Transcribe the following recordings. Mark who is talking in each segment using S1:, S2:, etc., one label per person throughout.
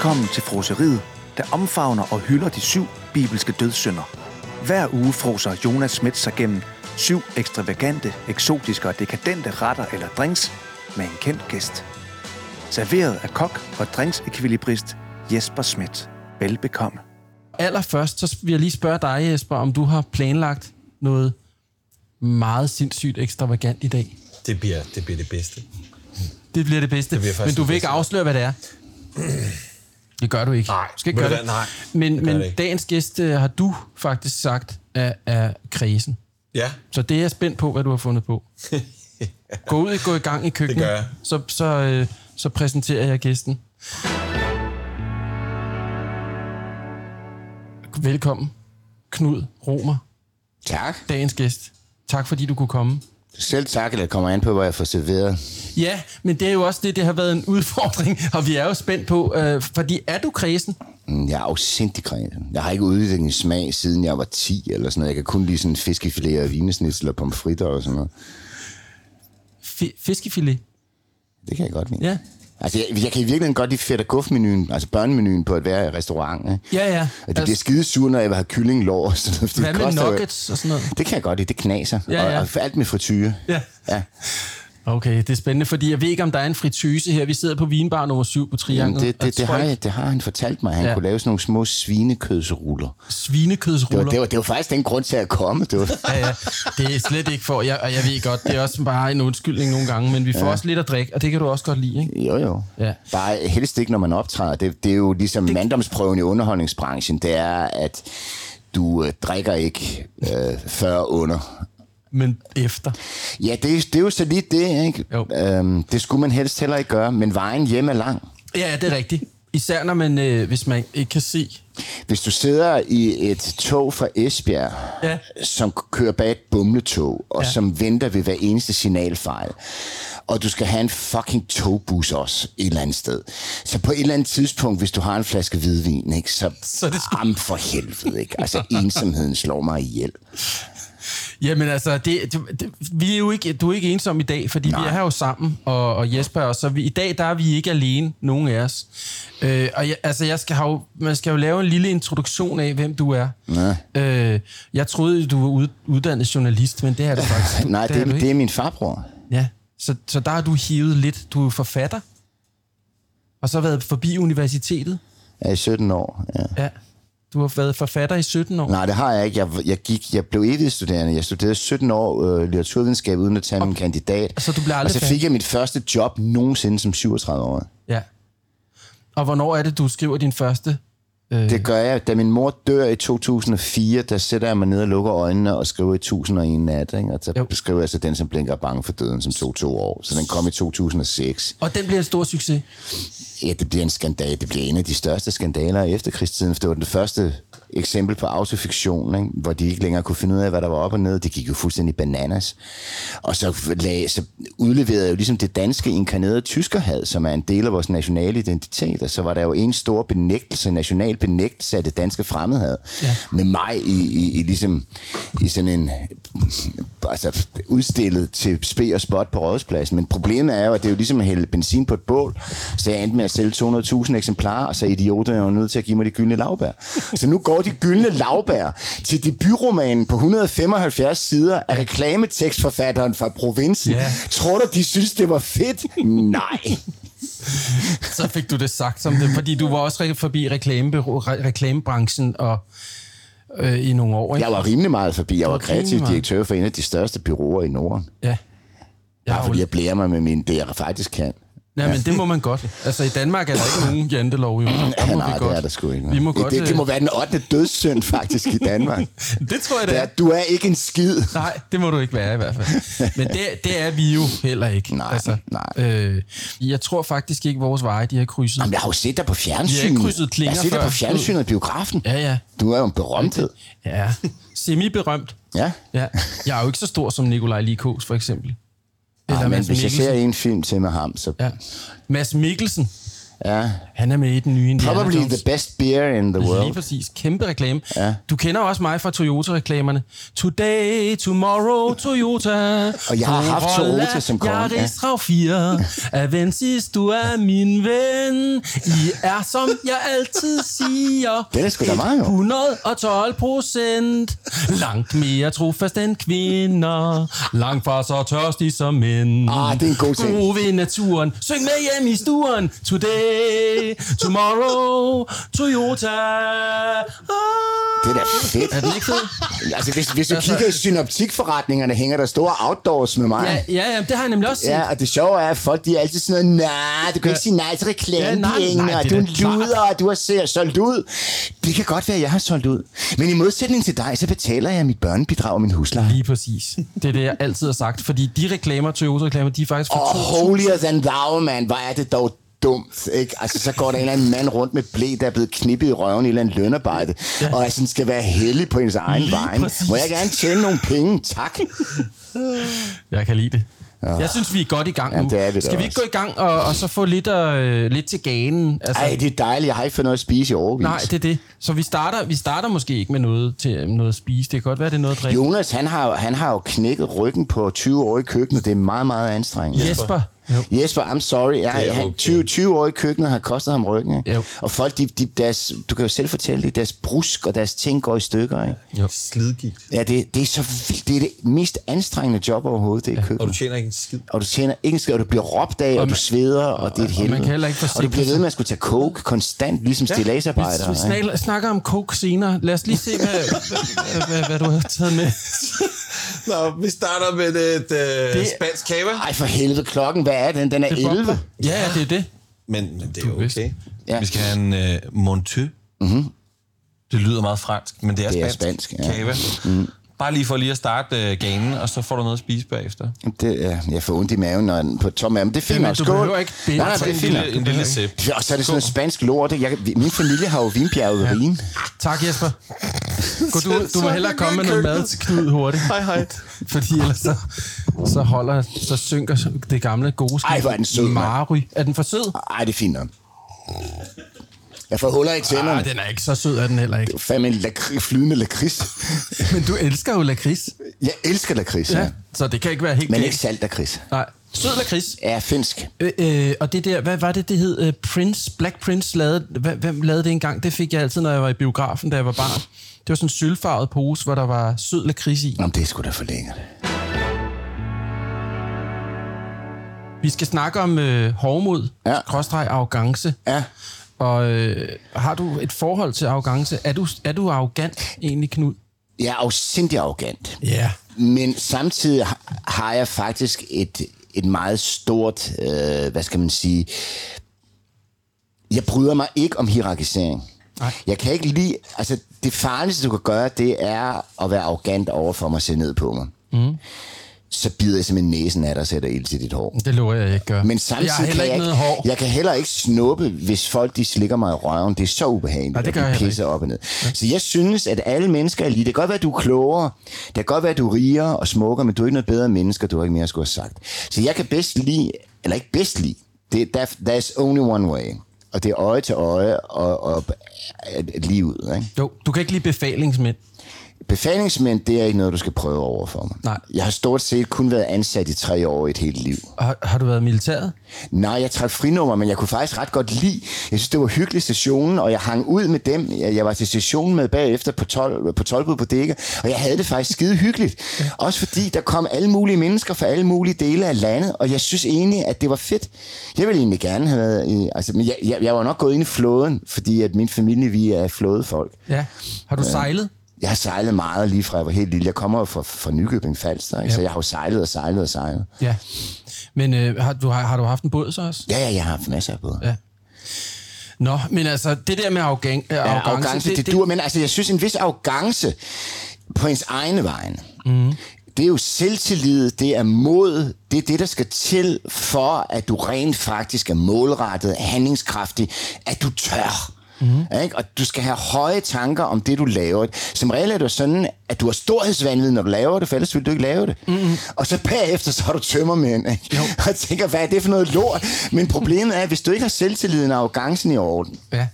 S1: Velkommen til froseriet, der omfavner og hylder de syv bibelske dødssynder. Hver uge froser Jonas Schmidt sig gennem syv ekstravagante, eksotiske og dekadente retter eller drinks med en kendt gæst. Serveret af kok og drinksekvilibrist Jesper Schmidt. Velbekomme.
S2: Allerførst, så vil jeg lige spørge dig, Jesper, om du har planlagt noget meget sindssygt ekstravagant i dag.
S3: Det bliver det, bliver det bedste.
S2: Det bliver det bedste.
S3: Det bliver
S2: men du vil ikke
S3: bedste.
S2: afsløre, hvad det er. Det gør du ikke.
S3: Nej,
S2: skal ikke gøre det.
S3: hvad? Nej,
S2: men
S3: det
S2: men
S3: det ikke.
S2: dagens gæst øh, har du faktisk sagt er, er kredsen.
S3: Ja,
S2: Så det er jeg spændt på, hvad du har fundet på. Gå ud og gå i gang i køkkenet.
S3: Det gør jeg.
S2: Så, så, øh, så præsenterer jeg gæsten. Velkommen, Knud Romer,
S4: Tak.
S2: dagens gæst. Tak fordi du kunne komme.
S4: Selv tak, eller kommer an på, hvad jeg får serveret.
S2: Ja, men det er jo også det, det har været en udfordring, og vi er jo spændt på, øh, fordi er du kredsen?
S4: Mm, Jeg er afsindig kredsen. Jeg har ikke udviklet en smag, siden jeg var 10 eller sådan noget. Jeg kan kun lide sådan fiskefilet og vinesnitsel og pomfritter og sådan noget.
S2: Fi- fiskefilet?
S4: Det kan jeg godt lide.
S2: Ja.
S4: Altså, jeg, jeg kan i virkeligheden godt lide fedt og guf-menuen, altså børnemenuen på at være i restaurant. Ikke?
S2: Ja, ja.
S4: Og det bliver skide sur, når jeg vil have kylling, lår og sådan noget.
S2: Hvad
S4: det
S2: med
S4: jo-
S2: nuggets og sådan noget?
S4: Det kan jeg godt lide, det knaser.
S2: Ja, ja.
S4: Og, og alt med frityre.
S2: Ja.
S4: ja.
S2: Okay, det er spændende, fordi jeg ved ikke, om der er en fritøse her. Vi sidder på vinbar nummer 7 på Trianglet.
S4: Jamen, det, det, det, har jeg, det har han fortalt mig. Han
S2: Ja.
S4: kunne lave sådan nogle små svinekødsruller. Det var,
S2: Svinekødsruller.
S4: det, var, det var faktisk den grund til at komme. Det var,
S2: Ja, ja. Det er slet ikke for... Jeg, og jeg ved godt, det er også bare en undskyldning nogle gange, men vi får ja. også lidt at drikke, og det kan du også godt lide, ikke?
S4: Jo, jo.
S2: Ja.
S4: Bare helst ikke, når man optræder. Det, det er jo ligesom det... manddomsprøven i underholdningsbranchen. Det er, at du øh, drikker ikke øh, før under.
S2: Men efter.
S4: Ja, det, er- det er jo så lidt det, ikke?
S2: Jo.
S4: Øhm, det skulle man helst heller ikke gøre, men vejen hjem er lang.
S2: Ja, det er rigtigt. Især når man, øh, hvis man ikke kan se.
S4: Hvis du sidder i et tog fra Esbjerg,
S2: Ja.
S4: som kører bag et bumletog, og
S2: Ja.
S4: som venter ved hver eneste signalfejl, og du skal have en fucking togbus også et eller andet sted. Så på et eller andet tidspunkt, hvis du har en flaske hvidvin, ikke, så,
S2: Så det sgu-
S4: am for helvede, ikke? Altså, ensomheden slår mig ihjel.
S2: Jamen altså, det, det, det, vi er jo ikke, du er ikke ensom i dag, fordi Nej. vi er her jo sammen, og, og Jesper også. Så vi, i dag, der er vi ikke alene, nogen af os. Øh, og jeg, altså, jeg skal have, man skal jo lave en lille introduktion af, hvem du er.
S4: Ja.
S2: Øh, jeg troede, du var ud, uddannet journalist, men det er du faktisk.
S4: Nej, det,
S2: er
S4: det,
S2: du
S4: det
S2: ikke.
S4: er min farbror.
S2: Ja, så, så der har du hivet lidt. Du er forfatter, og så været forbi universitetet.
S4: Er i 17 år. Ja.
S2: Ja. Du har været forfatter i 17 år.
S4: Nej, det har jeg ikke. Jeg, jeg, gik, jeg blev evigstuderende. Jeg studerede 17 år øh, litteraturvidenskab uden at tage min kandidat.
S2: Så du blev aldrig
S4: og så fik jeg mit første job nogensinde som 37 år.
S2: Ja. Og hvornår er det, du skriver din første?
S4: Det gør jeg. Da min mor dør i 2004, der sætter jeg mig ned og lukker øjnene og skriver i 1001 nat. Ikke? Og så
S2: Jo.
S4: beskriver jeg så den, som blinker bange for døden, som tog to år. Så den kom i 2006.
S2: Og den bliver en stor succes.
S4: Ja, det bliver en skandal. Det bliver en af de største skandaler i efterkrigstiden, for det var den første eksempel på autofiktion, ikke? hvor de ikke længere kunne finde ud af, hvad der var op og ned. Det gik jo fuldstændig bananas. Og så, lag, så udleverede jeg jo ligesom det danske inkarnerede tyskerhad, som er en del af vores nationale identitet. Og så var der jo en stor benægtelse, national benægtelse af det danske fremmedhad.
S2: Ja.
S4: Med mig i, i, i, ligesom, i sådan en altså, udstillet til spe og spot på rådspladsen. Men problemet er jo, at det er jo ligesom at hælde benzin på et bål. Så jeg endte med at sælge 200.000 eksemplarer, og så idioter er jo nødt til at give mig de gyldne lavbær. Så nu går de gyldne lavbær til debutromanen på 175 sider af reklametekstforfatteren fra provinsen.
S2: Ja.
S4: Tror du, de synes, det var fedt? Nej.
S2: Så fik du det sagt som det, fordi du var også forbi reklamebureau, re- reklamebranchen og øh, i nogle år, ikke?
S4: Jeg var rimelig meget forbi. Jeg var kreativ direktør for en af de største byråer i Norden.
S2: Ja. Jeg
S4: Bare fordi jeg blærer mig med min, det jeg faktisk kan.
S2: Ja, men det må man godt. Altså, i Danmark er der ikke nogen jantelov, jo. Må
S4: Nej, det
S2: godt.
S4: er der sgu ikke.
S2: Vi må
S4: det,
S2: godt,
S4: det, det
S2: øh,
S4: må være den 8. dødssynd faktisk i Danmark.
S2: Det tror jeg, det er.
S4: du er ikke en skid.
S2: Nej, det må du ikke være i hvert fald. Men det, det er vi jo heller ikke. Altså,
S4: Nej, nej.
S2: Øh, jeg tror faktisk ikke, vores veje de har krydset.
S4: Jamen, jeg har jo set dig på fjernsynet.
S2: Vi har krydset klinger
S4: Jeg har set dig på fjernsynet i biografen.
S2: Ja, ja.
S4: Du er jo en berømthed.
S2: Ja. Semi-berømt.
S4: Ja.
S2: Ja. Jeg er jo ikke så stor som Nikolaj Likos, for eksempel.
S4: Ej, men
S2: Mads
S4: hvis jeg ser en film til med ham, så...
S2: Ja. Mads Mikkelsen.
S4: Ja.
S2: Han er med i den nye Indiana
S4: Probably
S2: Jones.
S4: the best beer in the
S2: Lige
S4: world.
S2: præcis. Kæmpe reklame.
S4: Ja.
S2: Du kender også mig fra Toyota-reklamerne. Today, tomorrow, Toyota.
S4: Og jeg har haft Toyota som kunde,
S2: Yaris RAV4. Avensis, du er min ven. I er, som jeg altid siger.
S4: Det er sgu da meget, jo.
S2: 112 procent. Langt mere trofast end kvinder. Langt fra så tørstig som mænd.
S4: Ah, det er en god ting.
S2: Gode ved naturen. Syng med hjem i stuen. Today, tomorrow, Toyota. Ah.
S4: Det er da fedt.
S2: Er den ikke fed?
S4: Altså, hvis, hvis du kigger i synoptikforretningerne, hænger der store outdoors med mig.
S2: Ja, ja, ja, det har jeg nemlig også set.
S4: Ja, og det sjove er, at folk de er altid sådan noget, nej, du kan ikke sige nej til
S2: Ja, nej,
S4: reklamepenge,
S2: nej,
S4: og
S2: det
S4: du
S2: er
S4: en luder, og du har set solgt ud. Det kan godt være, at jeg har solgt ud. Men i modsætning til dig, så betaler jeg mit børnebidrag og min husleje.
S2: Lige præcis. Det er det, jeg altid har sagt. Fordi de reklamer, Toyota-reklamer, de er faktisk for
S4: Og
S2: to
S4: holier than thou, man. Hvor er det dog dumt, ikke? Altså, så går der en eller anden mand rundt med blæ, der er blevet knippet i røven i et eller andet lønarbejde, ja. og altså skal være heldig på ens egen
S2: Lige
S4: vej.
S2: præcis.
S4: Må jeg gerne tjene nogle penge? Tak.
S2: Jeg kan lide det. Ja. Jeg synes, vi er godt i gang
S4: Ja,
S2: nu.
S4: det er vi
S2: Skal vi ikke gå
S4: også.
S2: i gang og, og så få lidt, øh, lidt til ganen? Altså,
S4: Ej, det er dejligt. Jeg har ikke fået noget at spise i overvis.
S2: nej, det er det. Så vi starter, vi starter måske ikke med noget, til, noget at spise. Det kan godt være, det er noget at drikke.
S4: Jonas, han har, han har jo knækket ryggen på 20 år i køkkenet. Det er meget, meget anstrengende.
S2: Jesper. Jo.
S4: Jesper, I'm sorry. Jeg,
S3: er
S4: han,
S3: okay.
S4: 20, 20 år i køkkenet har kostet ham ryggen. Ikke?
S2: Jo.
S4: Og folk, de, de, deres, du kan jo selv fortælle det, deres brusk og deres ting går i stykker. Ikke?
S3: Slidgigt.
S4: Ja, det, det er så vildt. Det er det mest anstrengende job overhovedet, det er
S3: Og
S4: køkkenet.
S3: du tjener ikke en skid.
S4: Og du tjener ikke en skid, og du bliver råbt af, og, du sveder, og det er et helvede.
S2: man kan heller ikke
S4: og du bliver ved med at skulle tage coke konstant, ligesom ja. stillagsarbejder.
S2: Vi, vi snakker, om coke senere. Lad os lige se, hvad, hvad, hvad, hvad du har taget med.
S3: Nå, vi starter med et øh,
S2: Det-
S3: spansk kava.
S4: Ej, for helvede, klokken, hvad er den? Den er,
S2: Det er
S4: 11.
S2: bobler. Ja, ja, det er det.
S3: Men, men det er okay.
S4: Ja.
S3: Vi skal have en øh, Monteux. Mm-hmm. Det lyder meget fransk, men det er
S4: Det er
S3: spansk.
S4: spansk, ja.
S3: Kava. Mm. Bare lige for lige at starte øh, ganen, og så får du noget at spise bagefter.
S4: Det, ja, jeg får ondt i maven når den, på tom mave, men det er fint
S2: Jamen,
S4: nok.
S2: du
S4: Skål.
S2: behøver ikke binde
S4: Nej, nej, det er
S3: En
S4: fint
S3: lille, en lille sip.
S4: Ja, Og så er det sådan noget spansk lort. Jeg, min familie har jo vinbjerget ja. Rhin.
S2: Tak, Jesper. Gå du, du må hellere komme med noget mad til Knud hurtigt.
S3: Hej, hej.
S2: Fordi ellers så, så, holder, så synker det gamle gode skib.
S4: Ej, hvor er den sød, mand.
S2: Mary. Er den for sød?
S4: Ej, det er fint nok. Jeg får huller i tænderne.
S2: Nej, den er ikke så sød, er den heller ikke.
S4: Fandme en lakri, flydende lakrids.
S2: Men du elsker jo lakrids.
S4: Jeg elsker lakrids, ja.
S2: Ja. Så det kan ikke være helt
S4: Men
S2: galt.
S4: ikke salt lakrids.
S2: Nej. Sød lakrids.
S4: Ja, finsk.
S2: Øh, øh, og det der, hvad var det, det hed? Øh, Prince, Black Prince lavede, hvad, hvem lavede det engang? Det fik jeg altid, når jeg var i biografen, da jeg var barn. Det var sådan en sølvfarvet pose, hvor der var sød lakrids i.
S4: Nå, men det sgu da for længere.
S2: Vi skal snakke om øh, hårdmod,
S4: Ja.
S2: skråstreg arrogance.
S4: Ja.
S2: Og øh, har du et forhold til arrogance? Er du, er du arrogant egentlig, Knud?
S4: Jeg er afsindig arrogant.
S2: Ja.
S4: Men samtidig ha- har jeg faktisk et, et meget stort, øh, hvad skal man sige, jeg bryder mig ikke om hierarkisering.
S2: Nej.
S4: Jeg kan ikke lide, altså det farligste du kan gøre, det er at være arrogant over for mig og se ned på mig. Mm. Så bider jeg simpelthen næsen af dig og sætter ild til dit hår.
S2: Det lover jeg ikke gør.
S4: Men samtidig
S2: jeg
S4: kan
S2: ikke
S4: jeg,
S2: noget hår.
S4: jeg kan heller ikke snuppe, hvis folk de slikker mig i røven. Det er så ubehageligt,
S2: Nej, det
S4: at
S2: gør
S4: de
S2: jeg heller
S4: pisser op og ned. Så jeg synes, at alle mennesker er lige. Det kan godt være, at du er klogere. Det kan godt være, at du er rigere og smukkere, men du er ikke noget bedre menneske, du har ikke mere at skulle have sagt. Så jeg kan bedst lide, eller ikke bedst lide, det, der, there's only one way. Og det er øje til øje og, og øh, et liv. Ikke?
S2: Jo, du kan ikke lide befalingsmænd.
S4: Befalingsmænd, det er ikke noget, du skal prøve over for mig.
S2: Nej.
S4: Jeg har stort set kun været ansat i tre år i et helt liv.
S2: Har, har du været militæret?
S4: Nej, jeg trak frinummer, men jeg kunne faktisk ret godt lide. Jeg synes, det var hyggeligt stationen, og jeg hang ud med dem. Jeg jeg var til stationen med bagefter på, 12, på 12 på dække, og jeg havde det faktisk skide hyggeligt. Også fordi der kom alle mulige mennesker fra alle mulige dele af landet, og jeg synes egentlig, at det var fedt. Jeg ville egentlig gerne have været i... Altså, men jeg, jeg, jeg var nok gået ind i flåden, fordi at min familie, vi er flådefolk.
S2: Ja. Har du sejlet?
S4: Jeg har sejlet meget lige fra jeg var helt lille. Jeg kommer fra, fra Nykøbing Falster, ikke?
S2: Ja.
S4: så jeg har jo sejlet og sejlet og sejlet.
S2: Ja. Men øh, har, du, har, har du haft en båd så også?
S4: Ja, ja, jeg har haft masser af både.
S2: Ja. Nå, men altså, det der med arrogance,
S4: Ja, arrogance, det, det, det dur, men altså, jeg synes, en vis arrogance på ens egne vegne, mm. det er jo selvtillid, det er mod, det er det, der skal til for, at du rent faktisk er målrettet, handlingskraftig, at du tør. Mm. Ikke? Og du skal have høje tanker om det, du laver. Som regel er det jo sådan, at du har storhedsvandvid, når du laver det, for ellers vil du ikke lave det. Mm. Og så bagefter, så har du tømmermænd, ikke? og tænker, hvad er det for noget lort? Men problemet er, at hvis du ikke har selvtilliden og arrogancen i orden,
S2: Ja.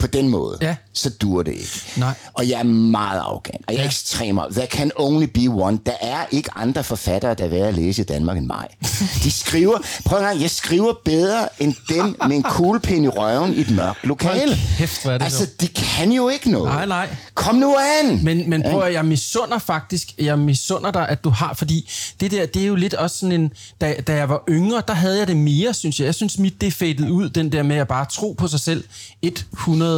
S4: På den måde,
S2: Ja.
S4: så dur det ikke.
S2: Nej.
S4: Og jeg er meget arrogant, og jeg er
S2: Ja.
S4: ekstrem. There can only be one. Der er ikke andre forfattere, der er værd at læse i Danmark end mig. De skriver, prøv en gang, jeg skriver bedre end dem med en kuglepind i røven i et mørkt lokale.
S2: Kæft, hvor er det
S4: altså, de kan jo ikke noget.
S2: Nej, nej.
S4: Kom nu an!
S2: Men, men prøv at, jeg misunder faktisk, jeg misunder dig, at du har, fordi det der, det er jo lidt også sådan en, da, da jeg var yngre, der havde jeg det mere, synes jeg. Jeg synes, mit det fadede ud, den der med at bare tro på sig selv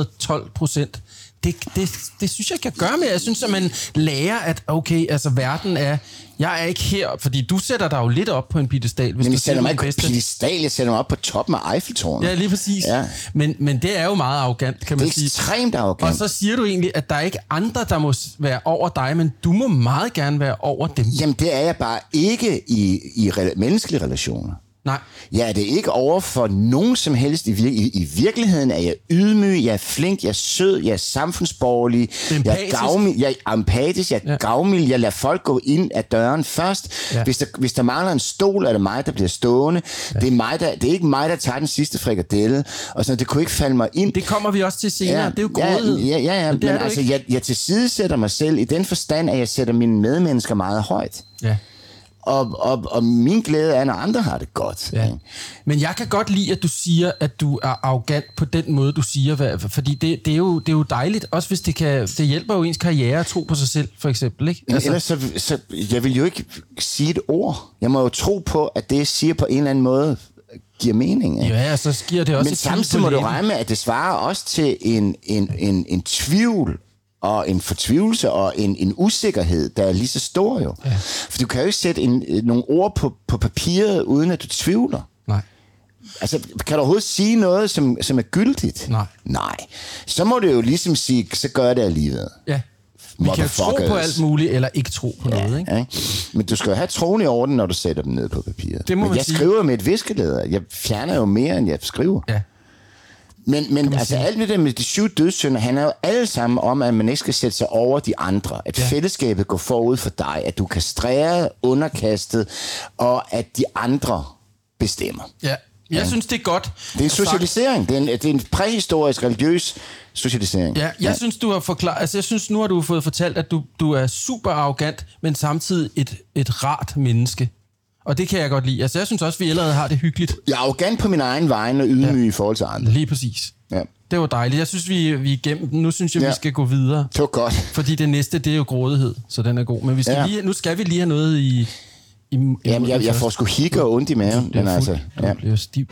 S2: 112 procent. Det, det, det synes jeg ikke, jeg gør med. Jeg synes, at man lærer, at okay, altså verden er... Jeg er ikke her, fordi du sætter dig jo lidt op på en piedestal, hvis
S4: Men
S2: du
S4: jeg sætter mig ikke på
S2: bedste.
S4: piedestal, jeg sætter mig op på toppen af Eiffeltårnet.
S2: Ja, lige præcis.
S4: Ja.
S2: Men, men det er jo meget arrogant, kan man
S4: Det er
S2: sige.
S4: ekstremt arrogant.
S2: Og så siger du egentlig, at der er ikke andre, der må være over dig, men du må meget gerne være over dem.
S4: Jamen, det er jeg bare ikke i, i re- menneskelige relationer.
S2: Nej.
S4: Jeg er det ikke over for nogen som helst. I, vir- i, I virkeligheden er jeg ydmyg, jeg er flink, jeg er sød, jeg er samfundsborgerlig, jeg er
S2: Empatisk.
S4: gavmild, jeg er empatisk, jeg er
S2: Ja.
S4: ja. gavmild, jeg lader folk gå ind ad døren først.
S2: Ja.
S4: Ja. Hvis, der, hvis der mangler en stol, er det mig, der bliver stående. Ja. Det, er mig, der, det er ikke mig, der tager den sidste frikadelle. Og sådan, det kunne ikke falde mig ind.
S2: Det kommer vi også til senere. Det er jo grådighed.
S4: Ja, ja, ja, ja.
S2: Men
S4: men, altså,
S2: ikke.
S4: jeg, jeg tilsidesætter mig selv i den forstand, at jeg sætter mine medmennesker meget højt.
S2: Ja.
S4: Og, og, og min glæde er, når andre har det godt.
S2: Ja.
S4: ikke?
S2: Men jeg kan godt lide, at du siger, at du er arrogant på den måde, du siger, hvad, fordi det, det, er jo, det er jo dejligt, også hvis det kan, det hjælper jo ens karriere at tro på sig selv, for eksempel, ikke?
S4: Men ellers så, så, jeg vil jo ikke sige et ord. Jeg må jo tro på, at det, jeg siger på en eller anden måde, giver mening. Ikke?
S2: ja, så giver det også
S4: Men samtidig må du regne med, at det svarer også til en, en, en, en tvivl og en fortvivlelse og en, en usikkerhed, der er lige så stor jo. Ja. For du kan jo ikke sætte en, øh, nogle ord på, på papiret, uden at du tvivler.
S2: Nej.
S4: Altså, kan du overhovedet sige noget, som, som er gyldigt?
S2: Nej.
S4: Nej. Så må du jo ligesom sige, så gør jeg det alligevel.
S2: Ja. Vi kan tro på alt muligt, eller ikke tro på noget, ikke?
S4: Ja? Men du skal jo have troen i orden, når du sætter dem ned på papiret.
S2: Det må
S4: men
S2: man
S4: jeg
S2: sige.
S4: skriver med et viskeleder. Jeg fjerner jo mere, end jeg skriver.
S2: Ja.
S4: Men, men altså, alt det der med de syv dødssynder handler jo alle sammen om, at man ikke skal sætte sig over de andre. At
S2: Ja.
S4: ja. fællesskabet går forud for dig. At du er kastreret, underkastet, og at de andre bestemmer.
S2: Ja. Jeg synes, det er godt.
S4: Det er en socialisering. Det er en, det er en præhistorisk, religiøs socialisering.
S2: Ja, jeg synes, du har forklaret, altså jeg synes, nu har du fået fortalt, at du, du er super arrogant, men samtidig et, et rart menneske. Og det kan jeg godt lide. Altså, jeg synes også, vi allerede har det hyggeligt.
S4: Jeg er arrogant på min egen vegne og ydmyg ja. i forhold til andre.
S2: Lige præcis.
S4: Ja.
S2: Det var dejligt. Jeg synes, vi, vi er igennem den. Nu synes jeg, ja. Vi skal gå videre.
S4: Det var godt.
S2: Fordi det næste, det er jo grådighed, så den er god. Men vi skal ja. Lige, nu skal vi lige have noget i... i, i
S4: Jamen, jeg, jeg får sgu hikke og ondt i maven.
S2: Det er
S4: Men altså,
S2: ja.
S4: ja.
S2: Det er stiv.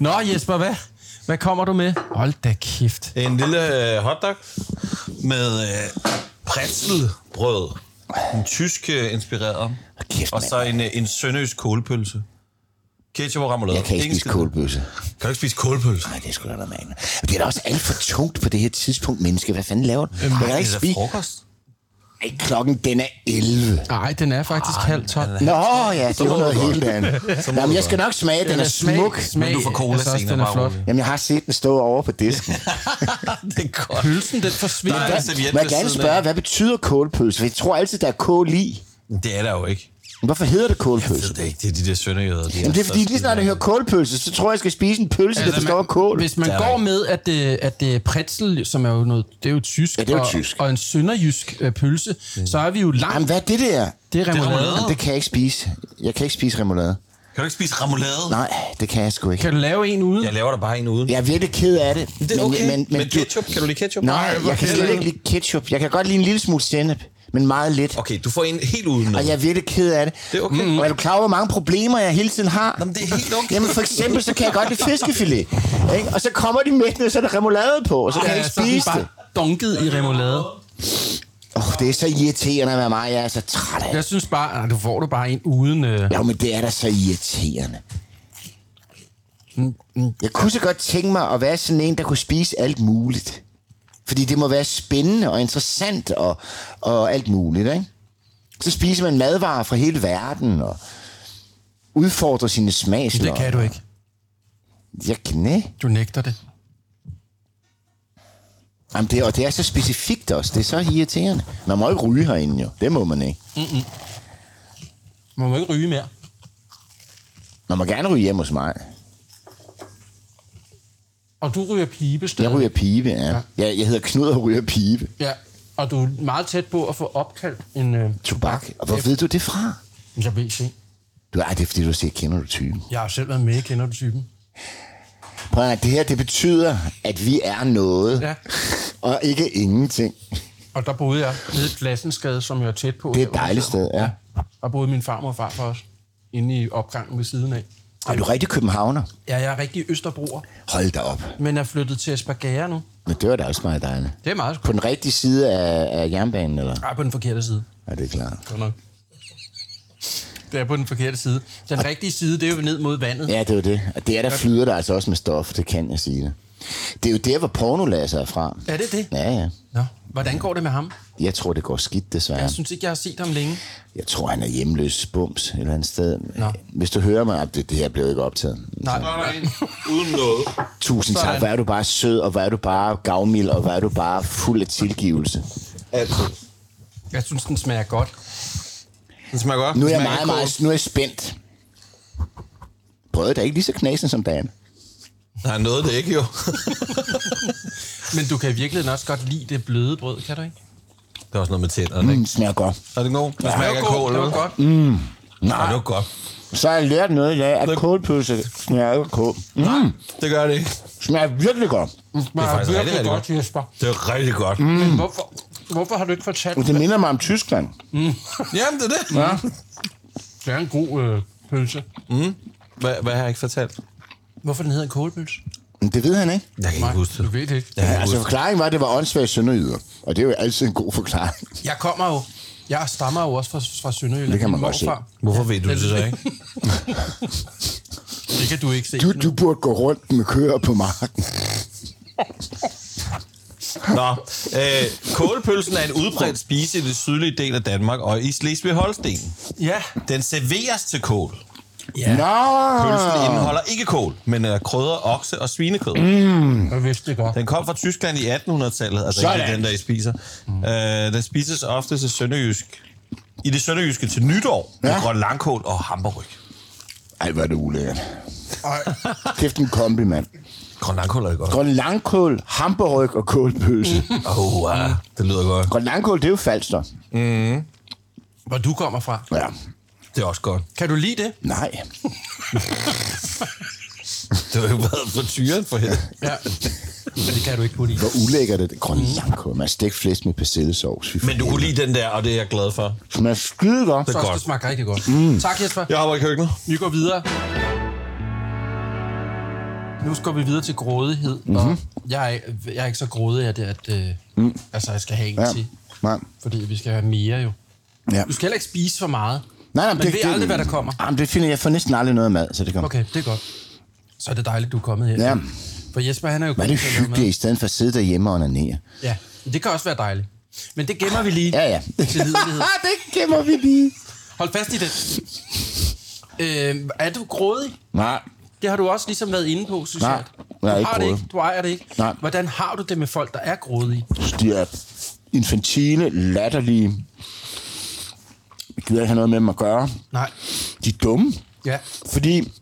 S2: Nå Jesper, hvad? Hvad kommer du med? Hold da kæft.
S3: En lille øh, hotdog med øh, pretzelbrød. En tysk øh, inspireret.
S4: Kæft,
S3: Og så en, øh, en sønderjysk kålpølse. Ketchup og remoulade.
S4: Jeg kan ikke
S3: Ingen
S4: spise
S3: skid.
S4: kålbøsse.
S3: Kan du ikke spise kålpølse?
S4: Nej, det er sgu da noget mand. Det er da også alt for tungt på det her tidspunkt, menneske. Hvad fanden laver du? Jeg kan
S3: Det
S4: ikke
S3: er da
S4: spise.
S3: frokost.
S4: Ej, klokken den er 11.
S2: Nej, den er faktisk halv tolv.
S4: Nå ja, det var noget helt andet. Jamen, jeg skal nok smage, den er smuk.
S2: Smag,
S3: Men du får cola senere,
S2: den er flot.
S4: Jamen, jeg har set den stå over på disken.
S3: det er godt.
S2: Pølsen, den forsvinder.
S3: Der er
S4: jeg
S3: ved
S4: gerne spørge, hvad betyder kålpølse? For jeg tror altid, der er kål i.
S3: Det er der jo ikke.
S4: Hvorfor hedder det
S3: Jeg
S4: kålpølse?
S3: ved det ikke. Det er de der sønderjøder. De
S4: Jamen, det er fordi, lige snart jeg hører kålpølse, så tror jeg, jeg skal spise en pølse, der
S2: altså,
S4: består af kål.
S2: hvis man
S3: Der
S2: går med, at det, at det er pretzel, som er jo noget, det er jo tysk,
S4: Ja, det er jo
S2: og,
S4: tysk.
S2: og en sønderjysk øh, pølse, så er vi jo langt.
S4: Jamen, hvad er det der?
S2: det er remoulade.
S3: remoulade.
S4: Jamen, det kan jeg ikke spise. Jeg kan ikke spise remoulade.
S3: Kan du ikke spise remoulade?
S4: Nej, det kan jeg sgu ikke.
S2: Kan du lave en uden?
S3: Jeg laver der bare en uden.
S4: Jeg er virkelig ked af det.
S3: Det er okay. Men,
S4: Men, men, men,
S3: ketchup, kan du lide ketchup?
S4: nej, jeg kan slet ikke lide ketchup. Jeg kan godt lide en lille smule sennep, men meget lidt.
S3: Okay, du får en helt uden
S4: Og
S3: noget.
S4: jeg er virkelig ked af det.
S3: Det er okay.
S4: Mm. Og er du klar over, hvor mange problemer jeg hele tiden har?
S3: Nå, men det er helt okay.
S4: Jamen for eksempel, så kan jeg godt lide fiskefilet. Ikke? Og så kommer de med og så er der remoulade på, og så kan jeg ikke
S2: så er
S4: spise
S2: bare
S4: det.
S2: dunket i remoulade.
S4: Oh, det er så irriterende være mig. Jeg er så træt af det.
S2: Jeg synes bare, at du får du bare en uden... Øh,
S4: Jo, men det er da så irriterende. Jeg kunne så godt tænke mig at være sådan en, der kunne spise alt muligt. Fordi det må være spændende og interessant og, og alt muligt, ikke? Så spiser man madvarer fra hele verden og udfordrer sine smagsløg.
S2: det kan du ikke.
S4: Jeg knæ.
S2: Du nægter det.
S4: Jamen, det, og det er så specifikt også. Det er så irriterende. Man må ikke ryge herinde jo. Det må man ikke.
S2: Man må ikke ryge mere.
S4: Man må gerne ryge hjem hos mig.
S2: Og du ryger pibe stadig.
S4: Jeg ryger pibe, ja. ja. Jeg, jeg hedder Knud og ryger pibe.
S2: Ja, og du er meget tæt på at få opkaldt en... Øh,
S4: Tobak. Og hvor ved du det fra?
S2: jeg ved ikke.
S4: Du, ej, det er fordi, du siger, kender du typen.
S2: Jeg har selv været med, kender du typen?
S4: Prøv at, det her, det betyder, at vi er noget,
S2: Ja.
S4: og ikke ingenting.
S2: Og der boede jeg nede i Glassensgade, som jeg er tæt på.
S4: Det er et dejligt sted, ja.
S2: Og boede min farmor og farfar også. Inde i opgangen ved siden af.
S4: Er du rigtig københavner?
S2: Ja, jeg er rigtig østerbruger,
S4: Hold da op.
S2: men er flyttet til Esbjerg nu.
S4: Men det var da også meget dejligt.
S2: Det er meget
S4: På
S2: skønt.
S4: den rigtige side af, af jernbanen, eller?
S2: Er på den forkerte side.
S4: Ja, det er klart.
S2: Godt nok. Det er på den forkerte side. Den rigtige side, det er jo ned mod vandet.
S4: Ja, det er jo det. Og det er der flyder der altså også med stof, det kan jeg sige det. Det er jo der, hvor pornolasser er fra.
S2: Er det det?
S4: Ja, ja.
S2: Nå, hvordan går det med ham?
S4: Jeg tror, det går skidt, desværre.
S2: Jeg synes ikke, jeg har set ham længe.
S4: Jeg tror, han er hjemløs bums et eller andet sted.
S2: Nå.
S4: Hvis du hører mig, det, det her blev ikke optaget.
S2: Nej,
S3: Der er en uden noget.
S4: Tusind
S2: Sådan.
S4: tak. Hvor er du bare sød, og hvor er du bare gavmild, og hvor er du bare fuld af tilgivelse.
S3: Altid.
S2: jeg synes, den smager godt.
S3: Den smager godt.
S4: Nu er jeg meget, meget nu er jeg spændt. Brødet er ikke lige så knasen som dagen.
S3: Nej, noget det ikke jo.
S2: Men du kan i virkeligheden også godt lide det bløde brød, kan du ikke?
S3: det er også noget med tænderne, ikke?
S4: Mm, smager godt.
S3: Er det god? Den smager ikke af kål,
S2: det var
S3: eller?
S2: godt.
S3: Nej, det var godt.
S4: Så har jeg lært noget i dag, at kålpølse smager ikke kål. Mm,
S3: Det gør det ikke.
S4: smager virkelig godt.
S2: Det smager
S3: faktisk
S2: virkelig
S3: rigtig, rigtig
S2: godt, Jesper.
S3: Det er rigtig godt.
S2: Mm. Men hvorfor, hvorfor har du ikke fortalt
S4: Og det minder mig om Tyskland.
S3: Jamen, det er det.
S4: Ja.
S2: Det er en god øh, pølse.
S3: Hvad, hvad har jeg ikke fortalt?
S2: Hvorfor den hedder en kålpølse?
S4: Det ved han ikke.
S3: Jeg kan ikke huske
S2: Du
S3: det.
S2: ved det ikke.
S3: Ikke
S4: Altså, forklaringen var, at det var åndssvagt sønderjyder. Og det er jo altid en god forklaring.
S2: Jeg kommer jo... Jeg stammer jo også fra, fra Sønderjylland.
S4: Det kan man
S2: Min
S4: godt se.
S2: morfar.
S3: Hvorfor ved du det så ikke?
S2: Det kan du ikke se.
S4: Du, du burde gå rundt med køer på marken.
S3: Nå, øh, kålpølsen er en udbredt spise i det sydlige del af Danmark og i Slesvig-Holsten.
S2: Ja.
S3: Den serveres til kål.
S2: Ja.
S4: Nå!
S3: Pølsen indeholder ikke kål, men er krydder, okse og svinekød.
S2: Jeg vidste det godt.
S3: Den kom fra Tyskland i 1800-tallet, altså
S4: Sådan.
S3: ikke den, der I spiser. Mm. Øh, den spises ofte til sønderjysk. I det sønderjyske til nytår med
S4: Ja.
S3: grøn langkål og hamburg.
S4: Ej, hvor er det ulækkert. Kæft en kombi, mand.
S3: Grøn langkål er det godt.
S4: Grøn langkål, hamburg og kålpølse.
S3: Åh, oh, wow. det lyder godt.
S4: Grøn langkål, det er jo falster.
S2: Hvor du kommer fra.
S4: Ja.
S3: Det er også godt.
S2: Kan du lide det?
S4: Nej.
S3: Det har jo været for tyren for hende.
S2: Ja. Men det kan du ikke putte i.
S4: Hvor ulækkert er det. Grøn langkål. Man stegt flæsk med persillesovs.
S3: Men du kunne lide den der, og det er jeg glad for.
S4: Smager skide godt.
S3: Det er
S2: også, det
S3: godt.
S2: smager rigtig godt. Mm. Tak, Jesper.
S3: Jeg arbejder i køkkenet.
S2: Vi går videre. Nu skal vi videre til grådighed.
S4: Mhm.
S2: Mm-hmm. Og jeg er, jeg er ikke så grådig, at, at øh, mm. altså, jeg skal have en
S4: ja.
S2: til.
S4: Nej.
S2: Fordi vi skal have mere jo.
S4: Ja.
S2: Du skal heller ikke spise for meget.
S4: Nej, nej,
S2: Man ved aldrig, hvad der kommer.
S4: Jamen, det finder jeg får næsten aldrig noget mad, så det kommer.
S2: Okay, det er godt. Så er det dejligt, du er kommet her.
S4: Ja.
S2: For Jesper, han er jo
S4: er
S2: god
S4: det hyggeligt, i stedet for at sidde derhjemme og onanere?
S2: Ja, men det kan også være dejligt. Men det gemmer vi lige
S4: Ja, ja.
S2: til
S4: det gemmer vi lige.
S2: Hold fast i det. Øh, er du grådig?
S4: Nej.
S2: Det har du også ligesom været inde på, synes
S4: Nej,
S2: jeg.
S4: jeg er
S2: Du
S4: ikke
S2: har det
S4: grådig.
S2: ikke. Du ejer det ikke.
S4: Nej.
S2: Hvordan har du det med folk, der er grådige?
S4: De er infantile, latterlige. Gider ikke have noget med dem at gøre.
S2: Nej.
S4: De er dumme.
S2: Ja.
S4: Fordi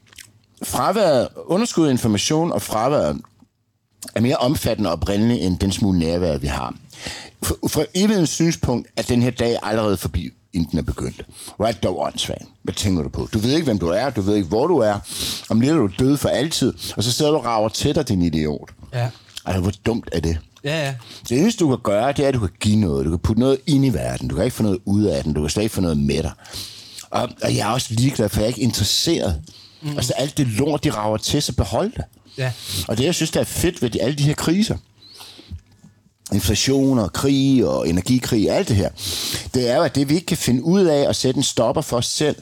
S4: fraværet, underskud af information og fraværet er mere omfattende og oprindelig end den smule nærvær, vi har. For- Fra evighedens synspunkt er den her dag allerede forbi, inden den er begyndt. Hvor er det dog åndssvagt? Hvad tænker du på? Du ved ikke, hvem du er, du ved ikke, hvor du er. Om lidt er du død for altid, og så sidder du og rager til dig, din idiot.
S2: Ja.
S4: Altså, hvor dumt er det?
S2: Ja, ja.
S4: Det eneste, du kan gøre, det er, at du kan give noget. Du kan putte noget ind i verden. Du kan ikke få noget ud af den. Du kan slet ikke få noget med dig. Og, og jeg er også ligeglad, for jeg er ikke interesseret. Mm. Altså, alt det lort, de rager til, så behold det.
S2: Ja.
S4: Og det, jeg synes, der er fedt ved de, alle de her kriser, inflation og krig og energikrig, alt det her, det er jo, at det vi ikke kan finde ud af at sætte en stopper for os selv,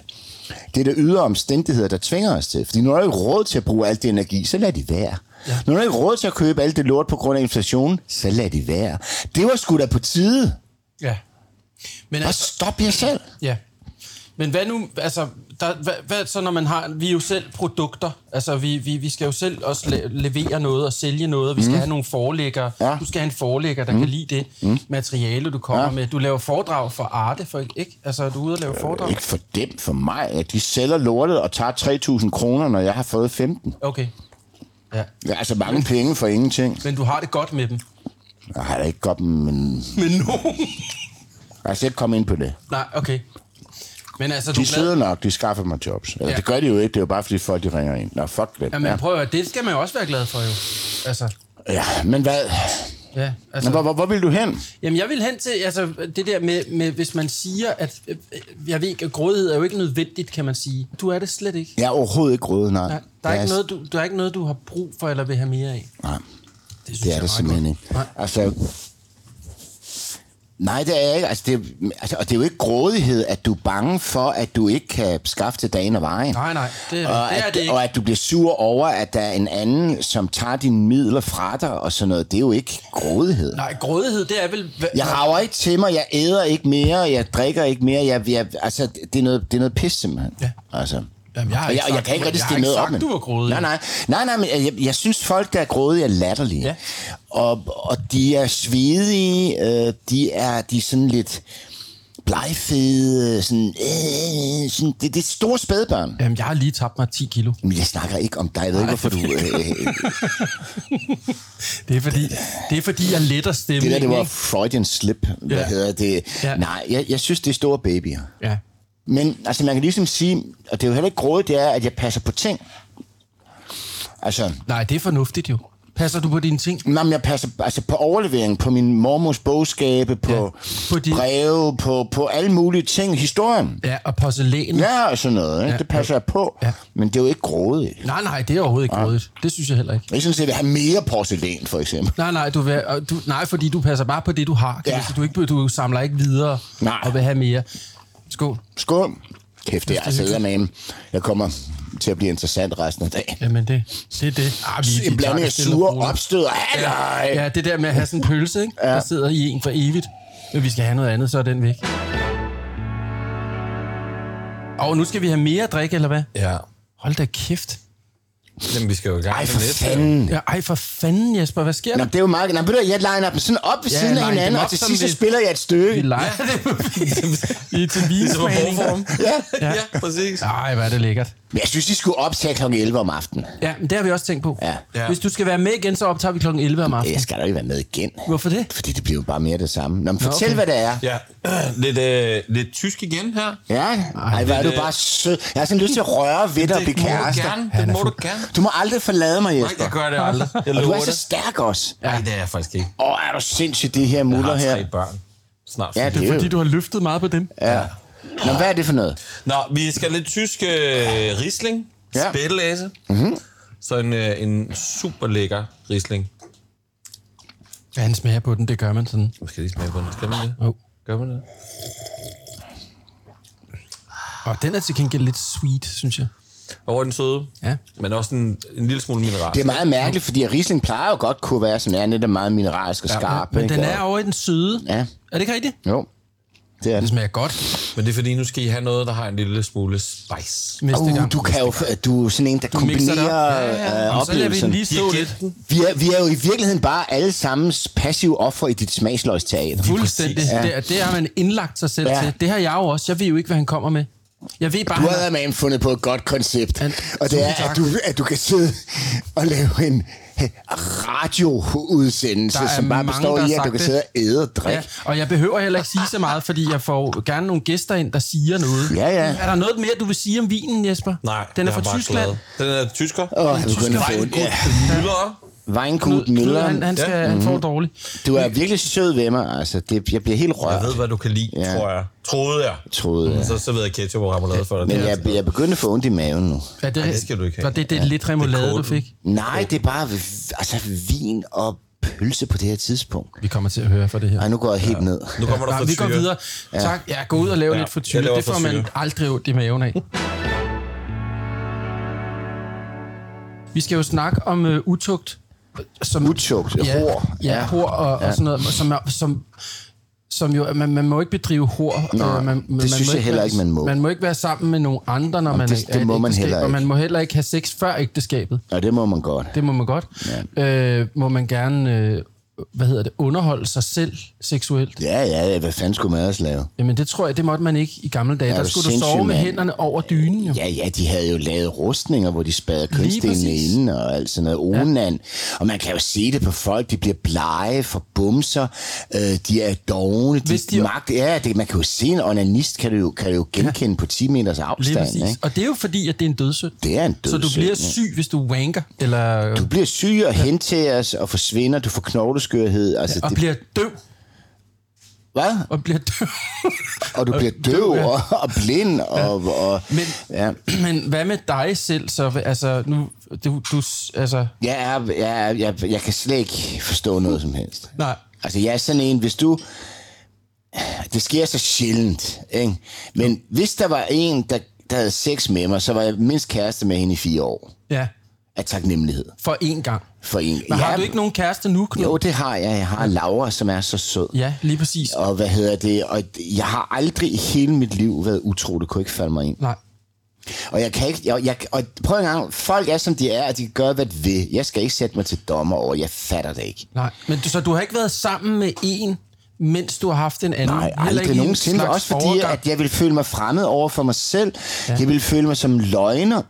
S4: det er det ydre omstændigheder, der tvinger os til. Fordi nu har du ikke råd til at bruge alt det energi, så lad de være. Ja. Har du ikke råd til at købe alt det lort på grund af inflation, så lad de være. Det var sgu da på tide.
S2: Ja. Men altså,
S4: stop jer selv.
S2: ja. Men hvad nu, altså, der, hvad, hvad, så når man har, vi er jo selv produkter, altså vi, vi, vi skal jo selv også le- levere noget og sælge noget, og vi skal have nogle forelægger,
S4: Mm. Ja.
S2: du skal have en forelægger, der mm. kan lide det mm. materiale, du kommer ja. Med. Du laver foredrag for Arte, for, ikke? Altså, du er ude og lave foredrag?
S4: Ikke for dem, for mig. at De sælger lortet og tager 3.000 kroner, når jeg har fået 15.
S2: Okay. Ja.
S4: Er altså mange penge for ingenting.
S2: Men du har det godt med dem.
S4: Jeg har da ikke godt, men
S2: Men nogen?
S4: jeg skal ikke komme ind på det.
S2: Nej, okay. Men altså, du
S4: De
S2: er
S4: er søde nok, de skaffer mig jobs. Eller,
S2: Ja.
S4: ja. Det gør de jo ikke, det er jo bare fordi folk de ringer ind. Nå, fuck det.
S2: Jamen,
S4: Ja.
S2: prøv at det skal man jo også være glad for, jo. Altså,
S4: ja, men hvad?
S2: Ja, altså...
S4: Men hvor, hvor, hvor vil du hen?
S2: Jamen, jeg vil hen til, altså, det der med, med hvis man siger, at, øh, jeg ved ikke, grådighed er jo ikke nødvendigt, kan man sige. Du er det slet ikke.
S4: Jeg er overhovedet ikke grådet, nej.
S2: Nej, der, er
S4: Jeg
S2: ikke noget, du, der er ikke noget, du har brug for, eller vil have mere af.
S4: Nej,
S2: synes
S4: det er
S2: jeg
S4: det simpelthen
S2: godt.
S4: ikke.
S2: Nej.
S4: Altså, nej, det er jeg ikke. Altså, det, er- altså, og det er jo ikke grådighed, at du er bange for, at du ikke kan skaffe til dagen og vejen.
S2: Nej, nej, det er det.
S4: og,
S2: Det er
S4: at,
S2: det ikke.
S4: og at du bliver sur over, at der er en anden, som tager dine midler fra dig og sådan noget. Det er jo ikke grådighed.
S2: Nej, grådighed, det er vel...
S4: Jeg rager ikke til mig, jeg æder ikke mere, jeg drikker ikke mere. Jeg, jeg, altså, det er noget, det er noget pis, simpelthen.
S2: Ja.
S4: Altså.
S2: Jamen, jeg har
S4: Og jeg, jeg
S2: sagt,
S4: kan ikke rigtig
S2: jeg har
S4: stille
S2: ikke
S4: noget op. men-
S2: du var grådig.
S4: Nej, nej. Nej, nej, men jeg, jeg synes, folk, der er grådige, er latterlige.
S2: Ja.
S4: Og, og de er svedige, øh, de er, de er sådan lidt blegfede, sådan, øh, sådan det, det er store spædbørn.
S2: Jamen, jeg har lige tabt mig 10 kilo.
S4: Men jeg snakker ikke om dig. Jeg ved ikke, hvorfor du... Øh,
S2: Det er fordi, det er fordi jeg letter stemmen.
S4: det der, det var Freudian slip. Hvad
S2: Ja.
S4: hedder det?
S2: Ja.
S4: Nej, jeg, jeg synes, det er store babyer.
S2: Ja.
S4: Men altså, man kan ligesom sige, og det er jo heller ikke grådigt, det er, at jeg passer på ting. Altså,
S2: Nej, det er fornuftigt jo. Passer du på dine ting?
S4: Nå, men jeg passer altså på overlevering, på min mormors bogskabe, på,
S2: Ja,
S4: ja,
S2: på de-
S4: breve, på, på alle mulige ting. Historien.
S2: Ja, og porcelæn.
S4: Ja, og sådan noget. Ikke?
S2: Ja,
S4: Ja, det passer jeg på.
S2: ja.
S4: Ja. Men det er jo ikke grådigt.
S2: Nej, nej, det er overhovedet ikke grådigt. Det synes jeg heller ikke.
S4: Jeg synes, jeg vil have mere porcelæn, for eksempel.
S2: Nej, nej, du vil, du, nej, fordi du passer bare på det, du har. Kan
S4: Ja.
S2: ja. sige. du, ikke, du samler ikke videre
S4: Nej.
S2: og vil have mere. Skål.
S4: Skål. Kæft, det er altså med. Jeg kommer til at blive interessant resten af dagen.
S2: Jamen, det, det er det. Ah, vi,
S4: En blanding
S2: det
S4: af sure opstød og halløj.
S2: Ja, det der med at have sådan en pølse, ikke? Ja. der sidder i en for evigt. Men vi skal have noget andet, så er den væk. Og nu skal vi have mere drik, eller hvad?
S3: Ja.
S2: Hold da kæft.
S3: Jamen, vi skal jo i gang
S4: Ej,
S3: med
S4: for
S3: næste.
S4: fanden.
S2: Ja, ej, for fanden, Jesper. Hvad sker
S4: Nå,
S2: der?
S4: det er jo meget... Nå, ved du, jeg liner dem sådan op ved
S2: Ja,
S4: siden af hinanden, og til
S2: som
S4: sidst så
S2: vi-
S4: spiller jeg et stykke.
S2: Vi leger det. I til vinsmagning.
S4: Ja.
S3: Ja, ja, præcis.
S2: Ej, hvad er det lækkert.
S4: Men jeg synes, de skulle optage kl. 11 om aftenen.
S2: Ja, men det har vi også tænkt på.
S4: Ja.
S3: Ja.
S2: Hvis du skal være med igen, så optager vi kl. 11 om aftenen.
S4: Jeg skal da ikke være med igen.
S2: Hvorfor det?
S4: Fordi det bliver jo bare mere det samme. Nå, men fortæl,
S2: okay.
S4: hvad det er.
S3: Ja, lidt, øh, lidt tysk igen her.
S4: Ja, Ej, hvor er du bare sød. Jeg har sådan lyst til at røre ved dig og
S3: Det
S4: blive
S3: må du
S4: kærester.
S3: gerne. Det må du gerne.
S4: Du må aldrig forlade mig,
S3: Nej,
S4: Jesper.
S3: jeg gør det aldrig. Jeg
S4: Og du er så stærk også.
S3: Nej, det er jeg faktisk ikke.
S4: Åh, er du sindssygt, det her
S3: Jeg
S4: muller
S3: har
S4: her.
S3: tre børn. Snart
S4: Ja, det er
S2: fordi, du har løftet meget på dem.
S4: Ja. Nå, hvad er det for noget?
S3: Nå, vi skal lidt tysk øh, risling.
S4: Ja.
S3: Ja. Spættelæse. Mm-hmm. Så en, øh, en super lækker risling.
S2: Ja, han smager på den, det gør man sådan.
S3: Jeg skal lige smage på den. Skal man det?
S2: Oh.
S3: Gør man det?
S2: Og den er til gengæld lidt sweet, synes jeg.
S3: Over den søde.
S2: Ja.
S3: Men også en, en lille smule mineral.
S4: Det er meget mærkeligt, fordi Riesling plejer jo godt kunne være sådan, er lidt meget mineralsk og skarp.
S2: Men
S4: ikke?
S2: den er over i den søde.
S4: Ja,
S2: Er det ikke rigtigt?
S4: jo. Det er
S2: Den
S4: det.
S2: smager godt
S3: Men det er fordi, nu skal I have noget, der har en lille smule spice.
S2: næste
S4: Uh,
S2: gang.
S4: du kan jo, du er sådan en, der
S2: mixer det op.
S4: kombinerer øh,
S2: Og så lader vi den
S4: oplevelsen.
S2: lige stå lidt.
S4: Vi er, vi er jo i virkeligheden bare alle sammen passive offer i dit smagsløgsteater.
S2: Fuldstændig. Ja. Det, det har man indlagt sig selv
S4: Ja.
S2: ja. til. Det har jeg jo også. Jeg ved jo ikke, hvad han kommer med. Jeg ved bare,
S4: Du har med fundet på et godt koncept,
S2: Han-
S4: og det er, at du, at du kan sidde og lave en eh, radioudsendelse,
S2: er
S4: som bare
S2: mange,
S4: består i, at du kan sidde og æde og drikke.
S2: Ja, og jeg behøver heller ikke sige så meget, fordi jeg får gerne nogle gæster ind, der siger noget.
S4: Ja, ja.
S2: Er der noget mere, du vil sige om vinen, Jesper?
S3: Nej,
S2: Den er fra Tyskland.
S3: glad. Den er tysker.
S4: Åh, du,
S2: tysker
S4: kan få,
S3: Weingut
S4: ja.
S3: Müller.
S4: Weingut
S2: Knud,
S4: Møller.
S2: han, han, skal, ja. han får dårligt.
S4: Du er virkelig sød ved mig, altså. Det, jeg bliver helt
S3: Jeg
S4: rørt,
S3: ved, hvad du kan lide,
S4: Ja.
S3: ja. tror jeg. Troede jeg.
S4: troede jeg.
S3: Så, så ved jeg ketchup og remoulade for dig.
S4: Men
S3: Det
S4: jeg,
S3: altså-
S4: jeg begyndte at få ondt i maven nu.
S2: Er det,
S3: Ej, det skal du ikke have.
S2: Var det, det lidt remoulade, du
S3: koden.
S2: fik?
S4: Nej, det er bare altså, vin og pølse på det her tidspunkt.
S2: Vi kommer til at høre for det her.
S4: Ej, nu går jeg helt ned.
S3: Nu kommer der
S2: Nej, vi går videre. Tak. Ja, gå ud og lave
S3: Ja,
S2: lidt for
S3: jeg
S2: tyre.
S3: laver
S2: Det får man aldrig ondt i maven af. Vi skal jo snakke om uh, utugt. Som,
S4: Utugt,
S2: ja,
S4: hår.
S2: Ja, hår og, og sådan noget, som, som, som jo, man, man må ikke bedrive hår.
S4: Nej,
S2: øh, man,
S4: det
S2: man
S4: synes
S2: må
S4: jeg heller
S2: være-
S4: ikke, man må.
S2: Man må ikke være sammen med nogen andre, når man
S4: det-
S2: er
S4: det må man heller
S2: Og
S4: ikke.
S2: man må heller ikke have sex før ægteskabet.
S4: Og det må man godt.
S2: Det må man godt. Ja. Øh, må man gerne, øh, hvad hedder det, underholde sig selv seksuelt?
S4: Ja, ja, hvad fanden skulle man ellers lave?
S2: Jamen det tror jeg, det måtte man ikke i gamle dage.
S4: Er
S2: Der skulle du sove med
S4: mand?
S2: hænderne over dynen. Jo.
S4: Ja, ja, de havde jo lavet rustninger, hvor de spadede kønsdelene
S2: præcis.
S4: inde og alt sådan noget. Onan. Ja. Og man kan jo se det på folk, de bliver blege for bumser. Øh, de er dogne. De,
S2: Hvis de-
S4: magt, ja, det, man kan jo se en onanist, kan du jo, kan du jo genkende ja. på 10 meters afstand. Ikke?
S2: Og det er jo fordi, at det er en dødssynd.
S4: Det er en
S2: Så du
S4: dødssynd,
S2: bliver
S4: ja.
S2: syg, hvis du wanker, eller
S4: Du bliver syg og hentages og forsvinder. Du får knogleskørhed. Altså,
S2: og
S4: det,
S2: bliver døv.
S4: hvad?
S2: Og bliver døv.
S4: Og du bliver døv
S2: ja.
S4: og, og blind. Og, og,
S2: Men,
S4: ja.
S2: men hvad med dig selv så? Altså, nu, du, du, altså,
S4: Jeg, er, jeg, er, jeg, jeg kan slet ikke forstå noget som helst.
S2: nej.
S4: Altså, jeg er sådan en, hvis du... Det sker så sjældent, ikke? Men hvis der var en, der, der havde sex med mig, så var jeg mindst kæreste med hende i fire år.
S2: Ja,
S4: Af taknemmelighed
S2: for én gang.
S4: For en.
S2: Men har
S4: Ja,
S2: du ikke nogen kæreste nu, Knud?
S4: Jo, det har jeg. Jeg har Laura, som er så sød.
S2: Ja, lige præcis.
S4: Og hvad hedder det? Og jeg har aldrig i hele mit liv været utro. Det kunne ikke falde mig ind.
S2: Nej.
S4: Og jeg kan ikke... Jeg, jeg, og prøv en gang. Folk er, som de er, og de kan gøre, hvad de vil. Jeg skal ikke sætte mig til dommer over. Jeg fatter det ikke.
S2: Nej, men du, så du har ikke været sammen med en, mens du har haft en anden?
S4: Nej, aldrig nogensinde. Også fordi,
S2: overgang?
S4: at jeg vil føle mig fremmed over for mig selv. Ja. Jeg vil føle mig som løgner.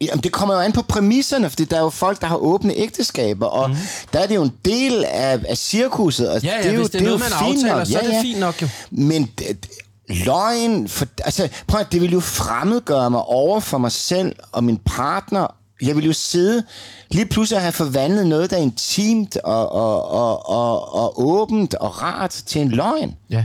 S4: Jamen, det kommer jo an på præmisserne, fordi der er jo folk, der har åbne ægteskaber, og mm. der er det jo en del af, af cirkuset. Og.
S2: Ja, ja,
S4: det er jo,
S2: det er noget,
S4: jo
S2: man
S4: fint
S2: aftaler,
S4: nok.
S2: så er det fint nok jo.
S4: Men løgn, for, altså, prøv at, det vil jo fremmedgøre mig over for mig selv og min partner. Jeg vil jo sidde lige pludselig have forvandlet noget, der er intimt og, og, og, og, og åbent og rart til en løgn.
S2: Ja.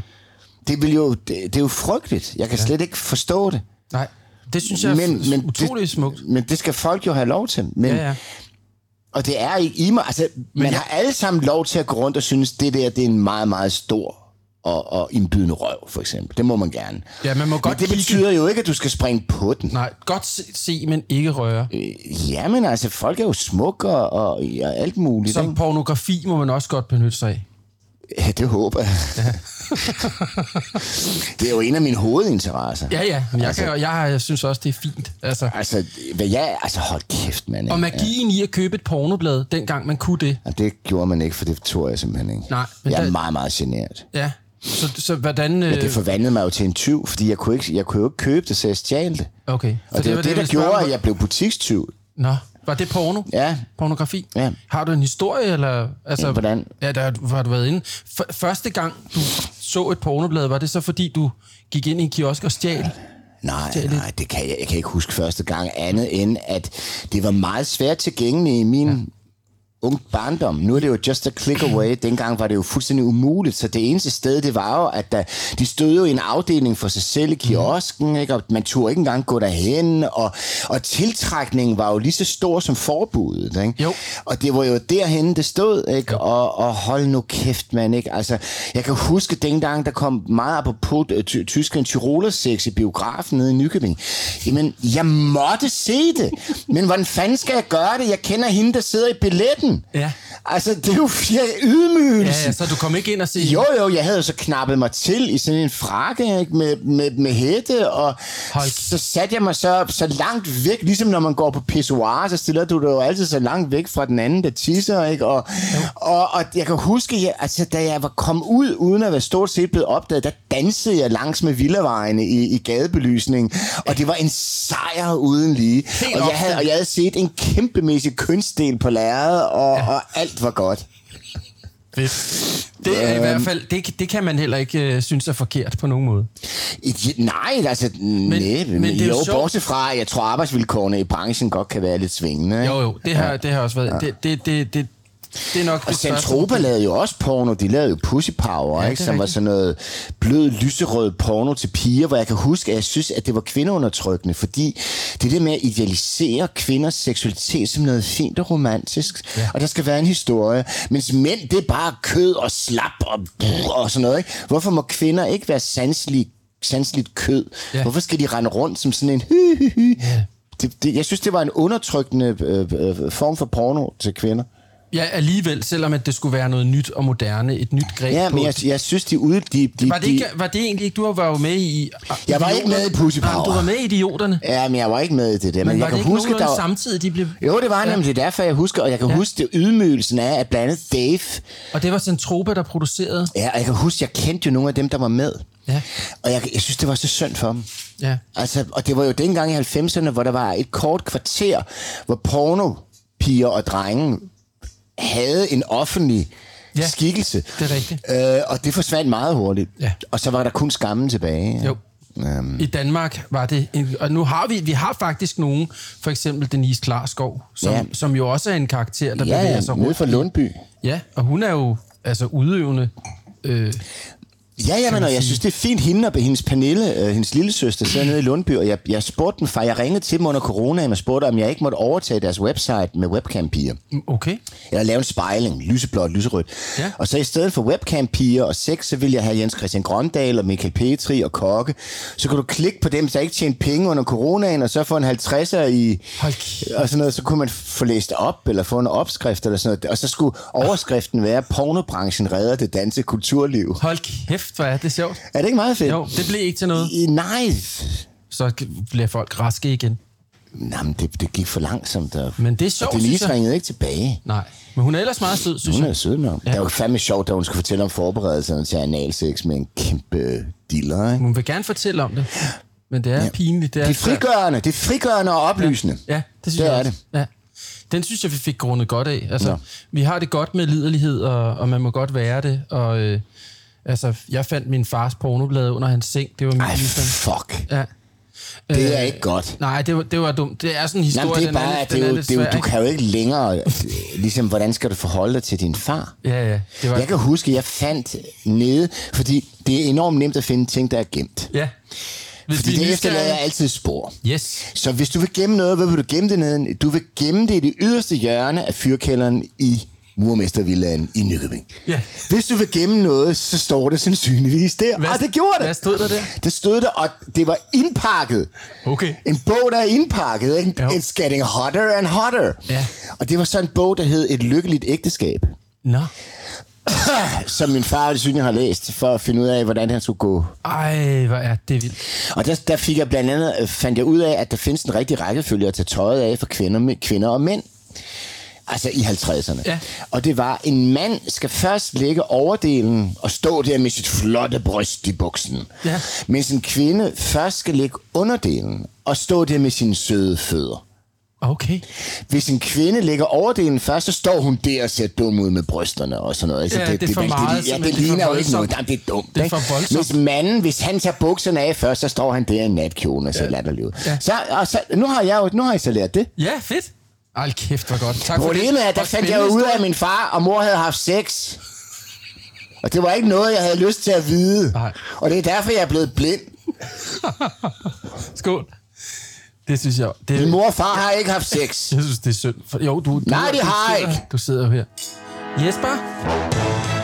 S4: Det, vil jo, det, det er jo frygteligt. Jeg kan ja. slet ikke forstå det.
S2: Nej, det synes jeg
S4: Men,
S2: er
S4: men,
S2: utroligt
S4: det,
S2: smukt.
S4: men det skal folk jo have lov til. Men,
S2: Ja, ja.
S4: Og det er ikke i mig. Altså, man
S2: jeg-
S4: har alle sammen lov til at gå rundt og synes, det der det er en meget, meget stor og, og indbydende røv, for eksempel. Det må man gerne.
S2: Ja, man må
S4: Men
S2: godt
S4: det
S2: kigge.
S4: betyder jo ikke, at du skal springe på den.
S2: Nej, godt se, se, men ikke røre.
S4: Øh, Jamen altså, folk er jo smukke og, og, og alt muligt.
S2: Som
S4: Som...
S2: pornografi må man også godt benytte sig af.
S4: Ja, det håber jeg. det er jo en af mine hovedinteresser.
S2: Ja, ja, jeg,
S4: Altså-
S2: kan, jeg, jeg synes også, det er fint. Altså,
S4: Altså, hvad jeg... Altså, hold kæft, mand.
S2: og magien i at købe et pornoblad, dengang man kunne det.
S4: Ja, det gjorde man ikke, for det tog jeg simpelthen ikke.
S2: Nej, men
S4: jeg er
S2: der-
S4: meget, meget generet.
S2: Ja, så, så hvordan... Øh,
S4: Men det forvandlede mig jo til en tyv, fordi jeg kunne, ikke, jeg kunne jo ikke købe det, så jeg stjal det.
S2: okay.
S4: Og det, det var det, der gjorde, at jeg blev butikstyv.
S2: Nå, var det porno?
S4: Ja.
S2: Pornografi?
S4: Ja.
S2: Har du en historie, eller... Altså,
S4: Ja, hvordan?
S2: Ja, der har du været inde. F- første gang, du så et pornoblad, var det så, fordi du gik ind i en kiosk og stjal?
S4: Nej, nej, det kan jeg, jeg kan ikke huske første gang andet end, at det var meget svært tilgængeligt i min. Ung barndom. Nu er det jo just a click away. Dengang var det jo fuldstændig umuligt. Så det eneste sted, det var jo, at der, de stod jo i en afdeling for sig selv i kiosken, ikke? og man turde ikke engang gå derhen, og, og tiltrækningen var jo lige så stor som forbuddet. Ikke?
S2: Jo.
S4: Og det var jo derhen det stod, ikke? Og, og hold nu kæft, mand, ikke? Altså, jeg kan huske dengang, der kom meget apropos øh, ty- Tyskland Tiroler 6 i biografen nede i Nykøbing. Jamen, jeg måtte se det. Men hvordan fanden skal jeg gøre det? Jeg kender hende, der sidder i billetten.
S2: Ja.
S4: Altså, det er jo fjerde ydmygelse.
S2: Ja, ja, så du kom ikke ind og se...
S4: Jo, jo, jeg havde så knappet mig til i sådan en frakke ikke, med, med, med hætte, og
S2: Hold.
S4: så satte jeg mig så, så langt væk, ligesom når man går på pissoir, så stiller du dig jo altid så langt væk fra den anden, der tisser, ikke? Og, og, og jeg kan huske, jeg, altså, da jeg var kommet ud, uden at være stort set blevet opdaget, der dansede jeg langs med villavejene i, i gadebelysning, og det var en sejr uden lige. Og jeg, havde, og jeg havde set en kæmpemæssig kønsdel på lærredet, og, ja. og alt var godt.
S2: Fedt. Det er i
S4: Øhm.
S2: hvert fald... Det, det kan man heller ikke øh, synes er forkert på nogen måde.
S4: Ja, Nej, altså, men, nej,
S2: men
S4: men
S2: det jo
S4: jo, bortset fra, at jeg tror, arbejdsvilkårene i branchen godt kan være lidt svingende. ikke?
S2: Jo, jo, det har, det har også været... Det, det, det, det, det er nok
S4: Og Centropa lavede jo også porno. De lavede jo Pussy Power,
S2: Ja,
S4: ikke? som var sådan noget blød, lyserød porno til piger, hvor jeg kan huske, at jeg synes, at det var kvindeundertrykkende, fordi det der med at idealisere kvinders seksualitet som noget fint og romantisk, ja. og der skal være en historie, mens mænd, det er bare kød og slap og, og sådan noget. Ikke? Hvorfor må kvinder ikke være sanselige sanseligt kød.
S2: Ja.
S4: Hvorfor skal de rende rundt som sådan en hy, hy, hy? Det, det, jeg synes, det var en undertrykkende øh, øh, form for porno til kvinder.
S2: Ja, alligevel, selvom at det skulle være noget nyt og moderne, et nyt greb
S4: Ja,
S2: på.
S4: men jeg, jeg synes, de ude... De, de,
S2: var, det
S4: de,
S2: ikke, var det egentlig ikke, du var jo med i...
S4: Jeg var ikke med i Pussy Power.
S2: du var med i Idioterne.
S4: Ja, men jeg var ikke med i det der. Men,
S2: Men,
S4: jeg kan huske, der var...
S2: samtidig, de blev...
S4: Jo, det var nemlig er derfor, jeg husker, og jeg kan ja.
S2: Ja.
S4: huske det ydmygelsen af, at blandt andet Dave,
S2: Og det var Centropa, der producerede.
S4: ja, og jeg kan huske, jeg kendte jo nogle af dem, der var med.
S2: Ja.
S4: Og jeg, jeg synes, det var så synd for dem.
S2: Ja.
S4: Altså, og det var jo dengang i 90'erne, hvor der var et kort kvarter, hvor pornopiger og drenge havde en offentlig ja,
S2: Ja,
S4: skikkelse.
S2: det er rigtigt.
S4: Øh, og det forsvandt meget hurtigt.
S2: Ja.
S4: Og så var der kun skammen tilbage.
S2: Jo.
S4: Um,
S2: I Danmark var det... En, og nu har vi... Vi har faktisk nogen, for eksempel Denise Klarskov, som,
S4: Ja.
S2: ja. som jo også er en karakter, der
S4: ja,
S2: bevæger
S4: ja,
S2: sig rundt.
S4: fra Lundby.
S2: Ja, og hun er jo altså udøvende... Øh,
S4: Ja, ja, men og jeg synes, det er fint, hende og hendes Pernille, øh, hendes lille søster, sidder nede i Lundby, og jeg, jeg spurgte dem, for jeg ringede til dem under coronaen og spurgte, om jeg ikke måtte overtage deres website med webcam-piger.
S2: okay.
S4: Eller lave en spejling, lyseblåt, lyserødt.
S2: Ja.
S4: Og så i stedet for webcam-piger og sex, så vil jeg have Jens Christian Grøndal og Michael Petri og Kokke. Så kan du klikke på dem, der ikke tjente penge under coronaen, og så få en 50'er i...
S2: Hold.
S4: Og sådan noget, så kunne man få læst op, eller få en opskrift, eller sådan noget. Og så skulle overskriften være, pornobranchen redder det danske kulturliv.
S2: Hold kæft, hvor er det sjovt.
S4: Er det ikke meget fedt?
S2: Jo, det blev ikke til noget.
S4: I, nej.
S2: Så bliver folk raske igen.
S4: Nej, men det, det gik for langsomt. Og,
S2: Men det er sjovt,
S4: og
S2: synes jeg.
S4: ringede ikke tilbage.
S2: Nej, men hun er ellers meget sød, synes
S4: Hun
S2: jeg.
S4: er sød nok. Ja. Det var fandme sjovt, da hun skulle fortælle om forberedelserne til analsex med en kæmpe diller. Ikke?
S2: Hun vil gerne fortælle om det. Men det er ja. pinligt. Det er,
S4: Det er frigørende. Det er frigørende og oplysende.
S2: Ja, det synes
S4: Det
S2: jeg
S4: er
S2: også. Ja. Den synes jeg, vi fik grundet godt af. Altså,
S4: Nå.
S2: vi har det godt med liderlighed, og, og man må godt være det. Og, øh, altså, jeg fandt min fars pornoblade under hans seng. Det var min
S4: Ej,
S2: livsfan.
S4: fuck.
S2: Ja.
S4: Det er
S2: Øh,
S4: ikke godt.
S2: Nej, det var, det var dumt. Det er sådan en historie,
S4: men det er
S2: den
S4: bare, det er
S2: den
S4: jo,
S2: lidt
S4: det er
S2: svær,
S4: du kan jo ikke længere, øh, ligesom, hvordan skal du forholde dig til din far?
S2: Ja, ja. Det var,
S4: Jeg kan huske, jeg fandt nede, fordi det er enormt nemt at finde ting, der er gemt.
S2: Ja. Hvis
S4: Fordi
S2: er
S4: det efterlader
S2: nysgerrige-
S4: altid spor.
S2: Yes.
S4: Så hvis du vil gemme noget, hvad vil du gemme det nede? Du vil gemme det i det yderste hjørne af fyrkælderen i Murmestervillaen i Nykøbing.
S2: Ja.
S4: Hvis du vil gemme noget, så står det sandsynligvis der.
S2: Hvad-
S4: ah, det gjorde det.
S2: hvad stod der der?
S4: Det stod der, og det var indpakket.
S2: Okay.
S4: En bog, der er indpakket. Ikke?
S2: Jo.
S4: It's getting hotter and hotter.
S2: Ja.
S4: Og det var så en bog, der hed Et lykkeligt ægteskab,
S2: Nå.
S4: som min far synes, jeg har læst, for at finde ud af, hvordan han skulle gå
S2: Ej, hvor er det vildt.
S4: Og der, der fik jeg blandt andet, øh, fandt jeg ud af, at der findes en rigtig rækkefølge at tage tøjet af for kvinder, med, kvinder og mænd. Altså i 50'erne.
S2: Ja.
S4: Og det var, en mand skal først lægge overdelen og stå der med sit flotte bryst i buksen.
S2: Ja.
S4: Mens en kvinde først skal lægge underdelen og stå der med sine søde fødder.
S2: Okay.
S4: Hvis en kvinde lægger overdelen først, så står hun der og ser dum ud med brysterne og sådan noget. Altså,
S2: Ja, det er for meget,
S4: Det, ja,
S2: simpelthen.
S4: det
S2: Det er for
S4: ligner jo ikke noget. Jamen, det er dumt.
S2: Det er for voldsomt.
S4: Hvis manden, hvis han tager bukserne af først, så står han der i en natkjole og ser ja. latterlig ud.
S2: Ja.
S4: Så, og så, nu har jeg jo nu har jeg så lært det.
S2: Ja, fedt. Ej, kæft, hvor godt. Tak for det.
S4: Problemet er, der fandt jeg jo ud af, at min far og mor havde haft sex. Og det var ikke noget, jeg havde lyst til at vide.
S2: Nej.
S4: Og det er derfor, jeg er blevet blind.
S2: Skål. Det synes jeg... Det,
S4: Min mor og far har ikke haft sex.
S2: Jeg synes, det er synd. For, jo, du, du,
S4: Nej, de
S2: du
S4: har
S2: sidder,
S4: ikke.
S2: Du sidder jo her. Jesper?